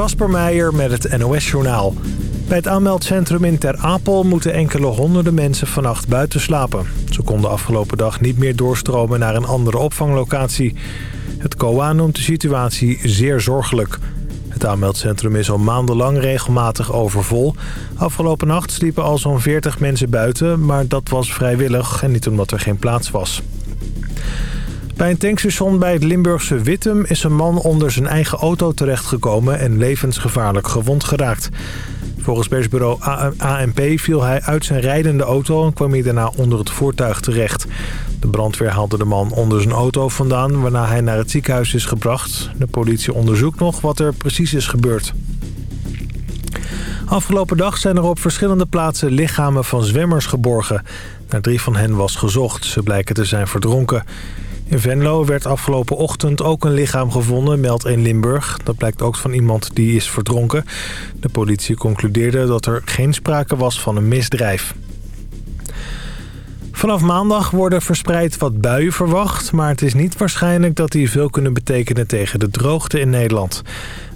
Kasper Meijer met het NOS-journaal. Bij het aanmeldcentrum in Ter Apel moeten enkele honderden mensen vannacht buiten slapen. Ze konden afgelopen dag niet meer doorstromen naar een andere opvanglocatie. Het COA noemt de situatie zeer zorgelijk. Het aanmeldcentrum is al maandenlang regelmatig overvol. Afgelopen nacht sliepen al zo'n 40 mensen buiten, maar dat was vrijwillig en niet omdat er geen plaats was. Bij een tankstation bij het Limburgse Wittem is een man onder zijn eigen auto terechtgekomen en levensgevaarlijk gewond geraakt. Volgens persbureau ANP viel hij uit zijn rijdende auto en kwam hij daarna onder het voertuig terecht. De brandweer haalde de man onder zijn auto vandaan, waarna hij naar het ziekenhuis is gebracht. De politie onderzoekt nog wat er precies is gebeurd. Afgelopen dag zijn er op verschillende plaatsen lichamen van zwemmers geborgen. Naar drie van hen was gezocht. Ze blijken te zijn verdronken. In Venlo werd afgelopen ochtend ook een lichaam gevonden, meldt 1 Limburg. Dat blijkt ook van iemand die is verdronken. De politie concludeerde dat er geen sprake was van een misdrijf. Vanaf maandag worden verspreid wat buien verwacht... maar het is niet waarschijnlijk dat die veel kunnen betekenen tegen de droogte in Nederland.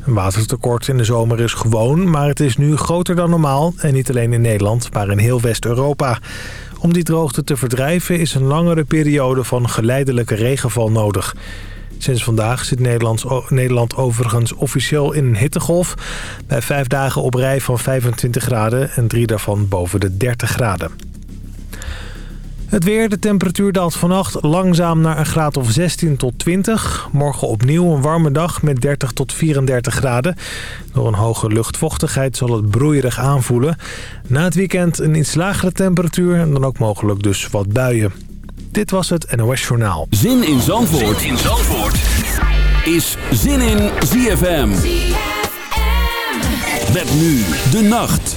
Een watertekort in de zomer is gewoon, maar het is nu groter dan normaal... en niet alleen in Nederland, maar in heel West-Europa. Om die droogte te verdrijven is een langere periode van geleidelijke regenval nodig. Sinds vandaag zit Nederland overigens officieel in een hittegolf... bij vijf dagen op rij van 25 graden en drie daarvan boven de 30 graden. Het weer, de temperatuur daalt vannacht langzaam naar een graad of 16 tot 20. Morgen opnieuw een warme dag met 30 tot 34 graden. Door een hoge luchtvochtigheid zal het broeierig aanvoelen. Na het weekend een iets lagere temperatuur en dan ook mogelijk dus wat buien. Dit was het NOS Journaal. Zin in Zandvoort, zin in Zandvoort. is Zin in ZFM. ZFM. Met nu de nacht.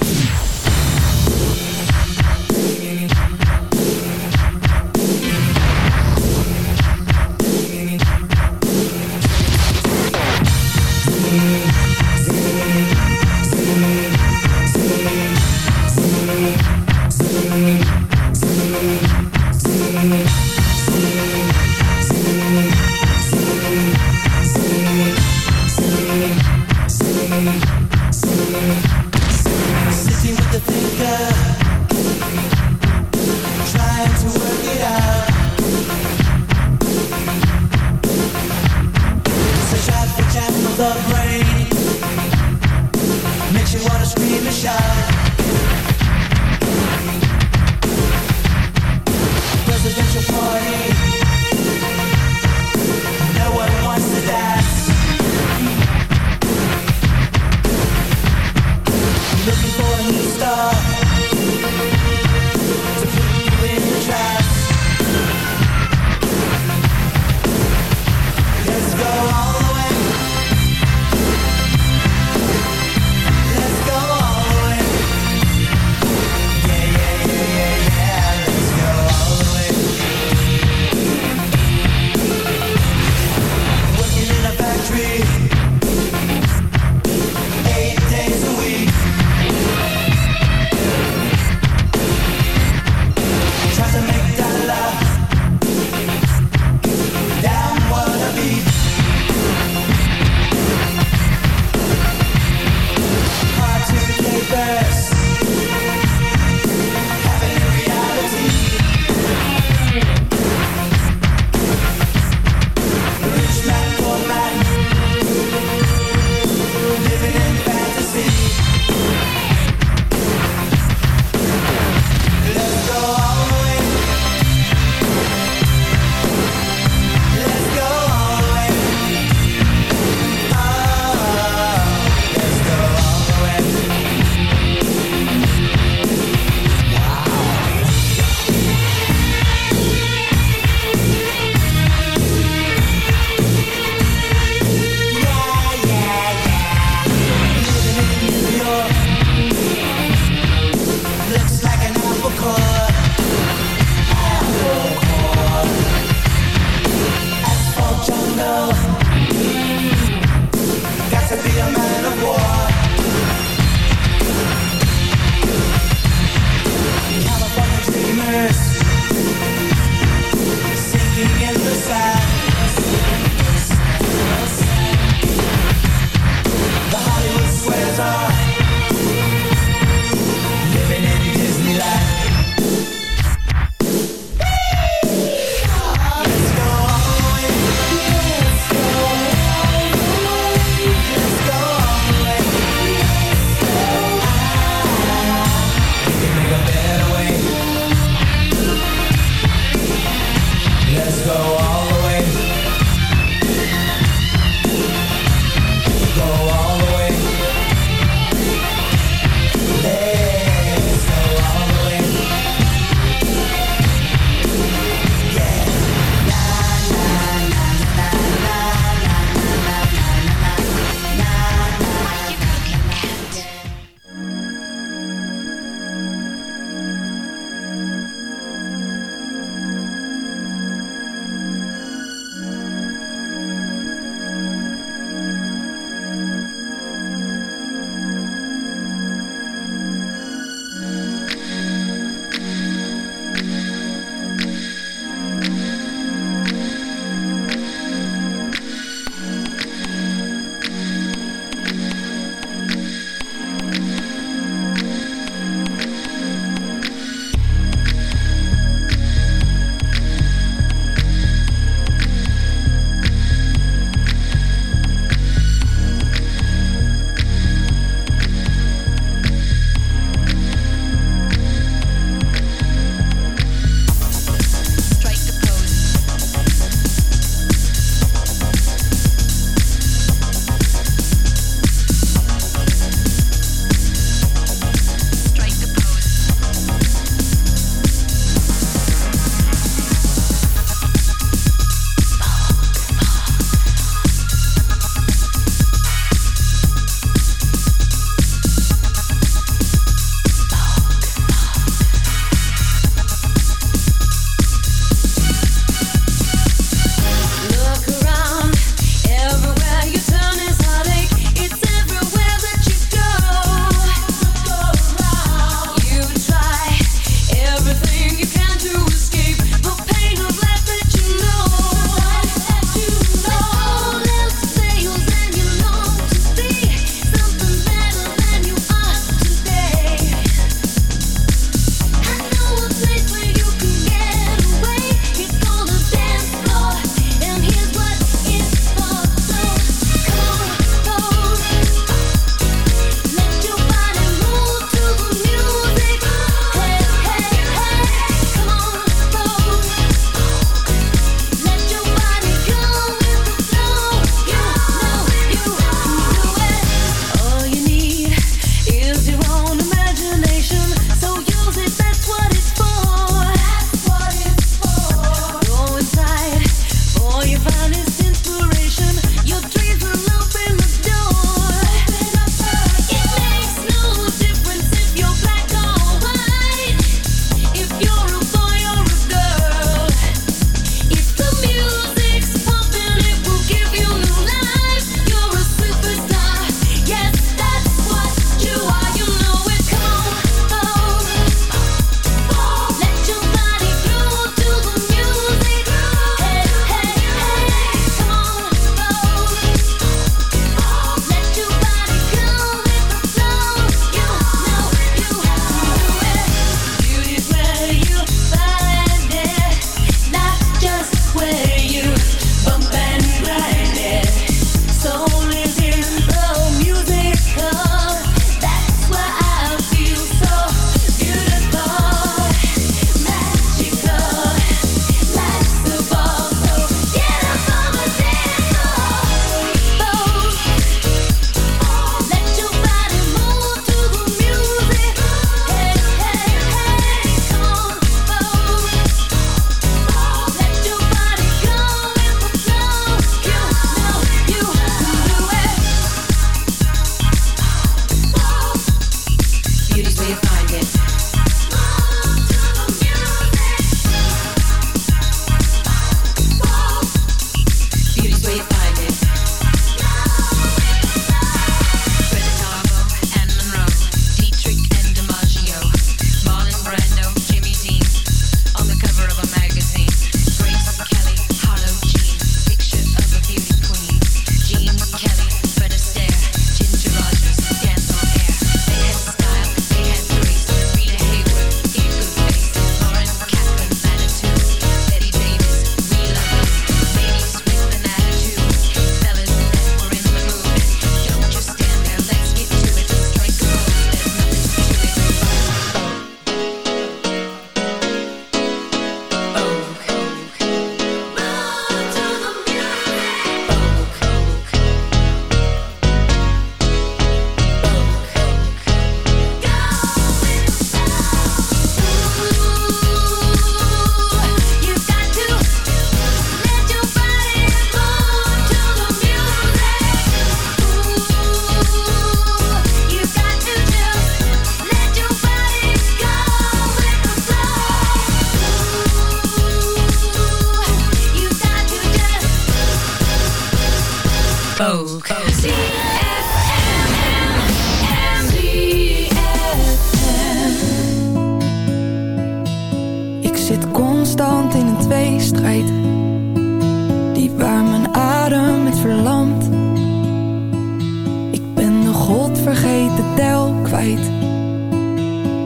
De godvergeten tel kwijt.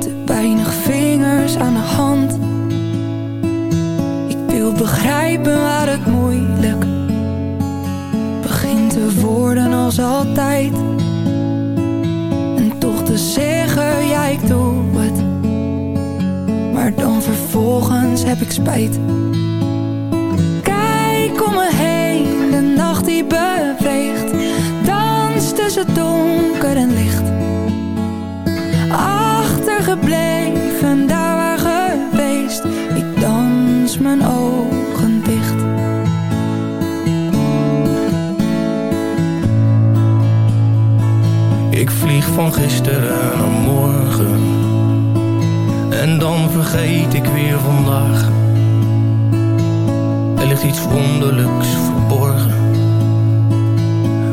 Te weinig vingers aan de hand. Ik wil begrijpen waar het moeilijk Begint te worden als altijd. En toch te zeggen, ja ik doe het. Maar dan vervolgens heb ik spijt Tussen donker en licht Achtergebleven, daar waar geweest Ik dans mijn ogen dicht Ik vlieg van gisteren naar morgen en dan vergeet ik weer vandaag. Er ligt iets wonderlijks verborgen.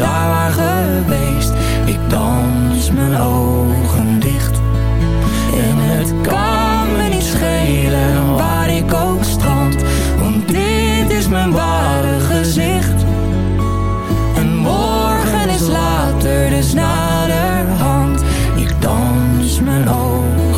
Daar geweest. Ik dans mijn ogen dicht. En het kan me niet schelen waar ik ook strand. Want dit is mijn ware gezicht. En morgen is later, dus naderhand. Ik dans mijn ogen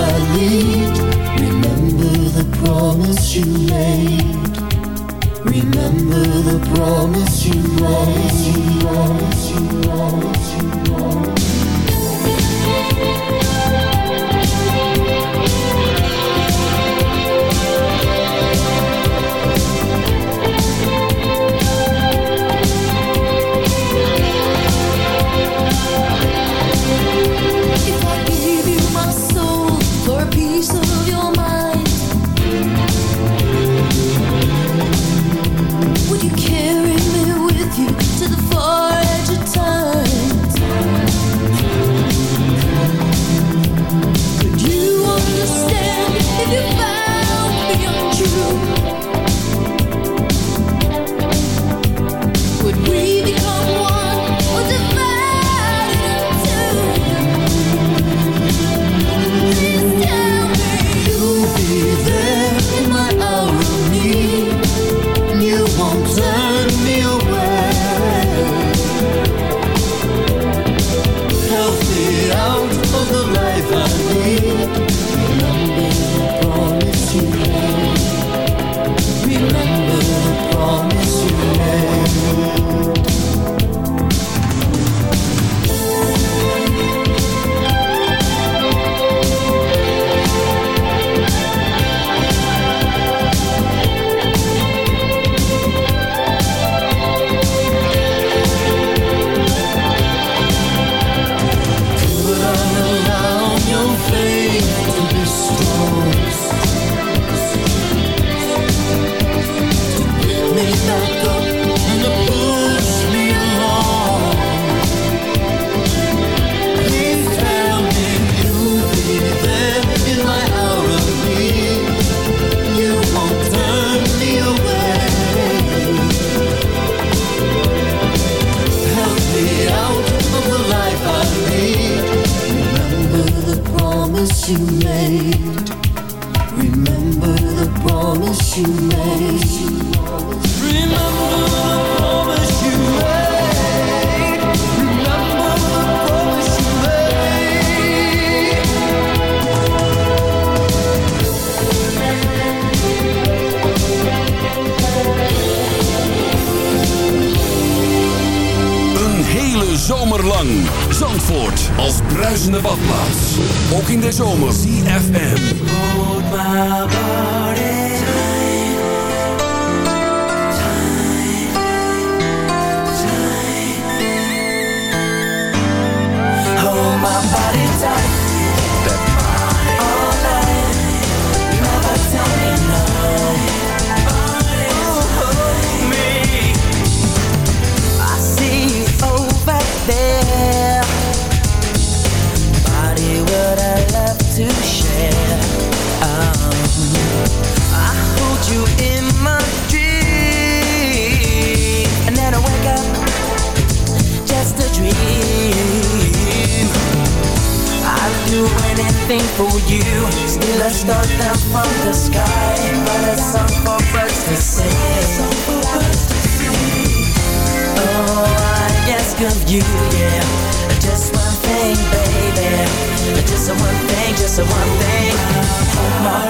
I lead. Remember the promise you made. Remember the promise you made. You, yeah. Just one thing, baby. Just one thing, just one thing. Hold my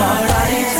my right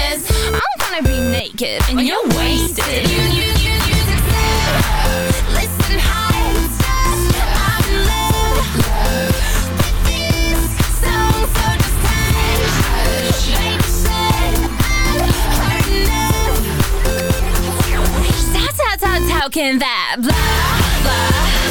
wanna be naked and you're wasted. You, you, you, you deserve. Listen. I'm in love, love so I've how can that blah blah?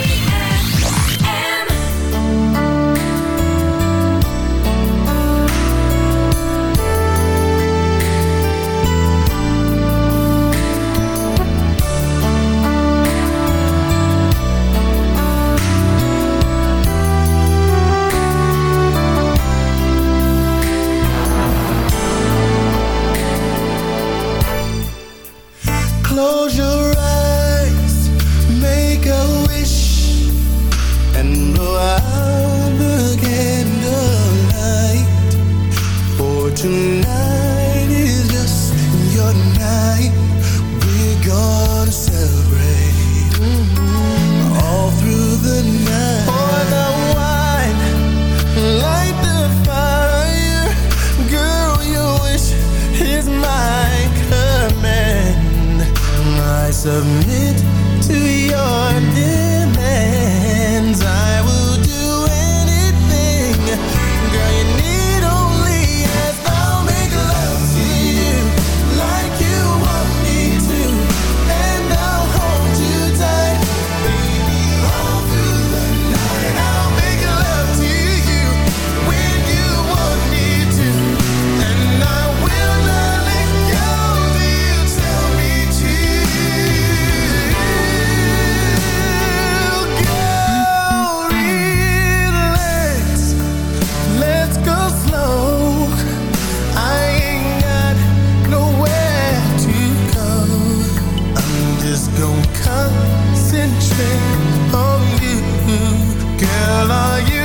I. are you?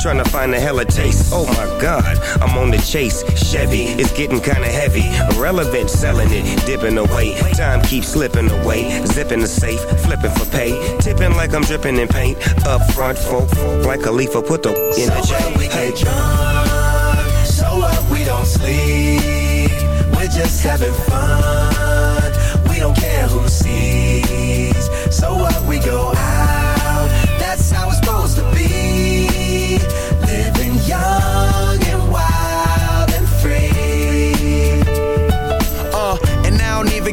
Trying to find a hella taste. Oh my god, I'm on the chase. Chevy, it's getting kinda heavy. Irrelevant, selling it, dipping away. Time keeps slipping away. Zipping the safe, flipping for pay. Tipping like I'm dripping in paint. Up front, folk, like a leaf, put the in so the J. we Hey. get drunk, so what we don't sleep. We're just having fun. We don't care who sees. So what we go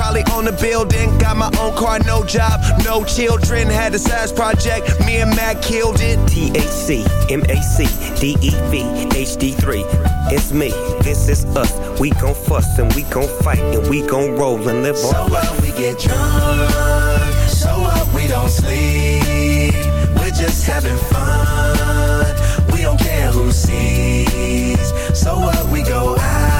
probably own a building. Got my own car, no job, no children. Had a size project, me and Mac killed it. THC, MAC, DEV, HD3. It's me, this is us. We gon' fuss and we gon' fight and we gon' roll and live on. So what we get drunk, so what we don't sleep. We're just having fun. We don't care who sees. So what we go out.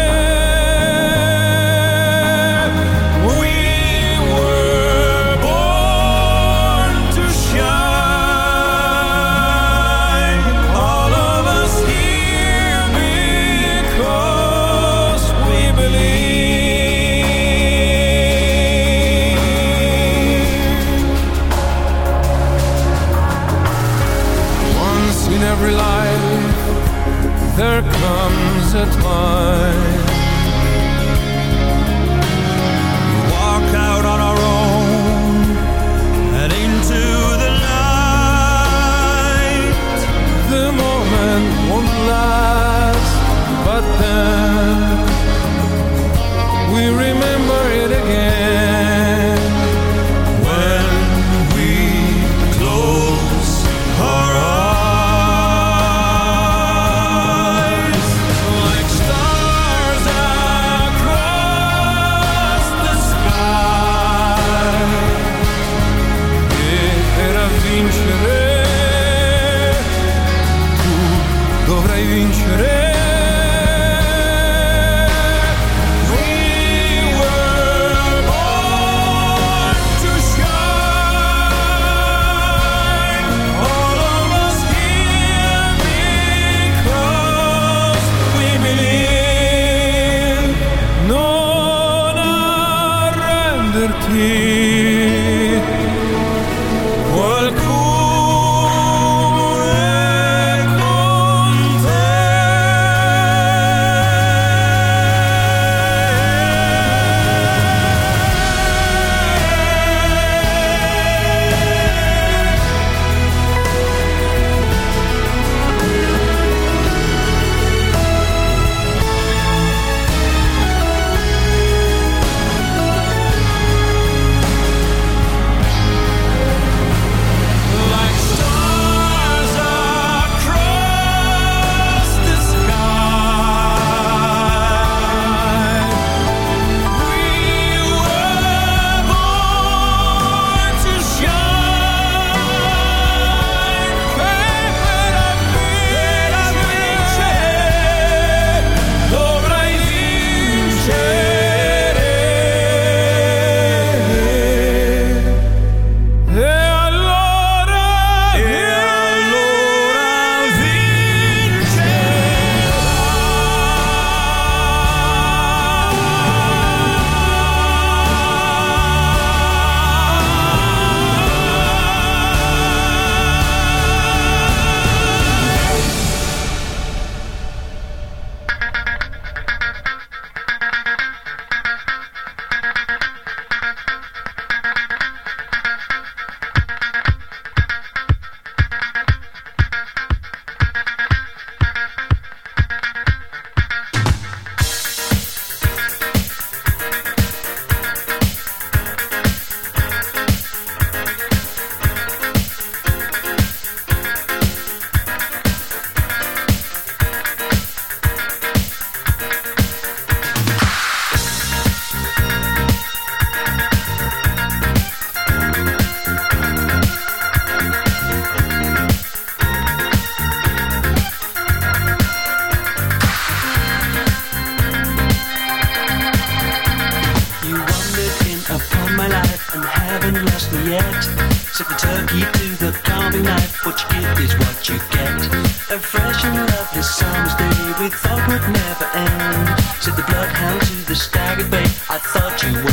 the staggered way. I thought you were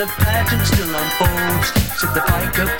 the pageant still unfolds. Sit the pike up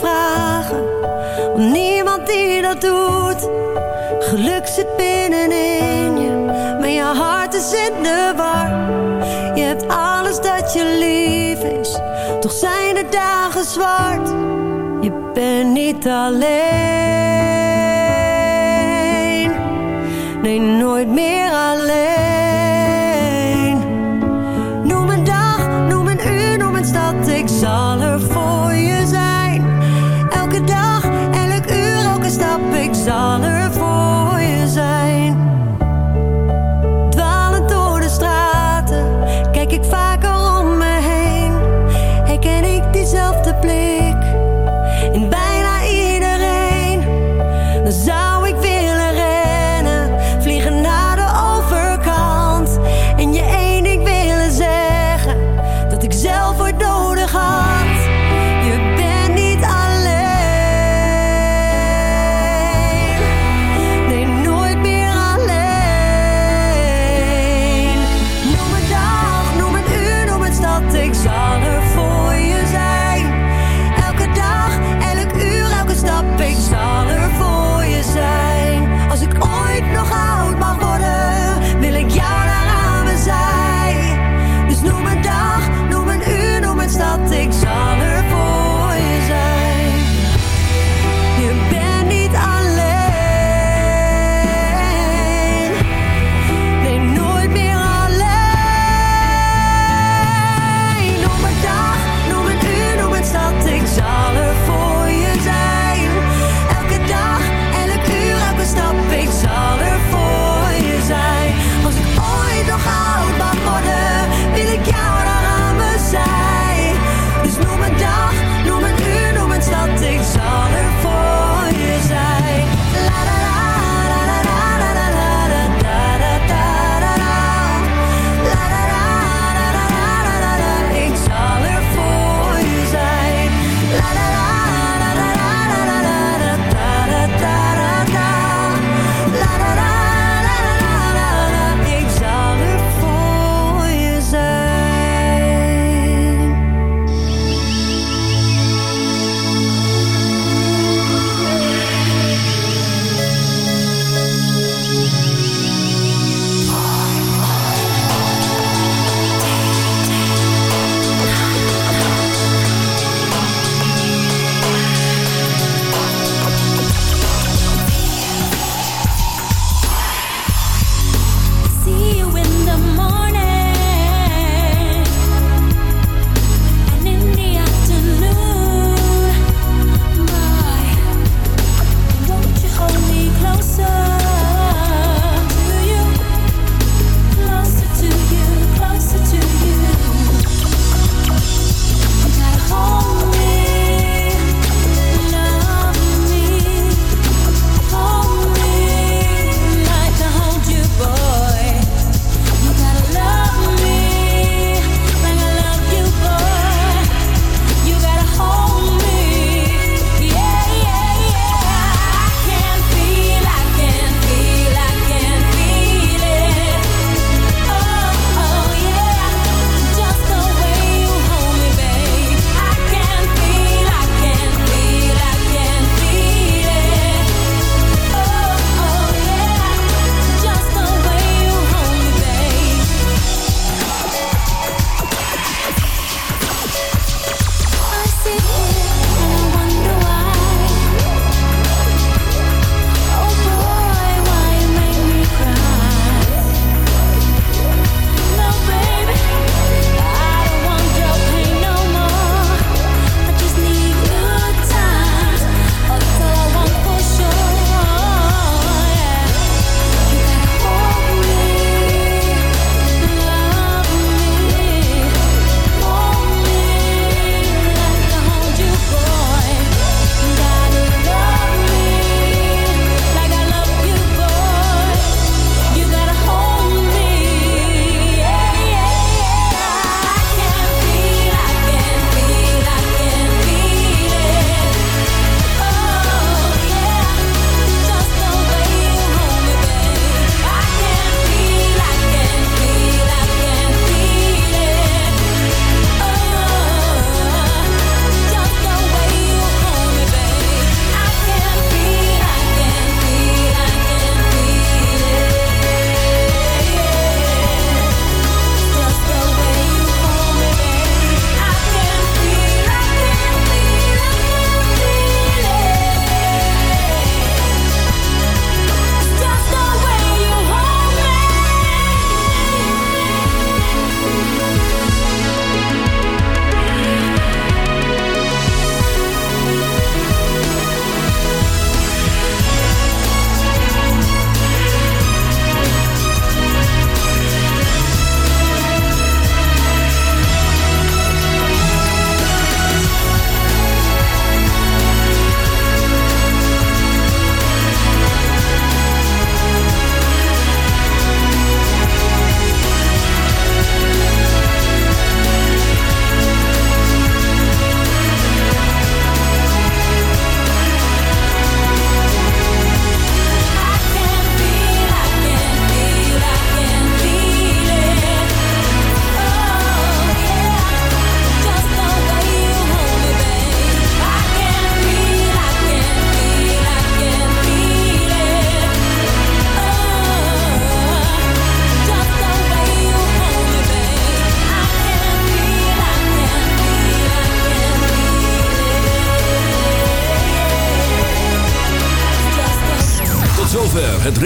Vragen, want niemand die dat doet. Geluk zit binnenin je, maar je hart is in de war. Je hebt alles dat je lief is, toch zijn de dagen zwart. Je bent niet alleen, nee nooit meer alleen.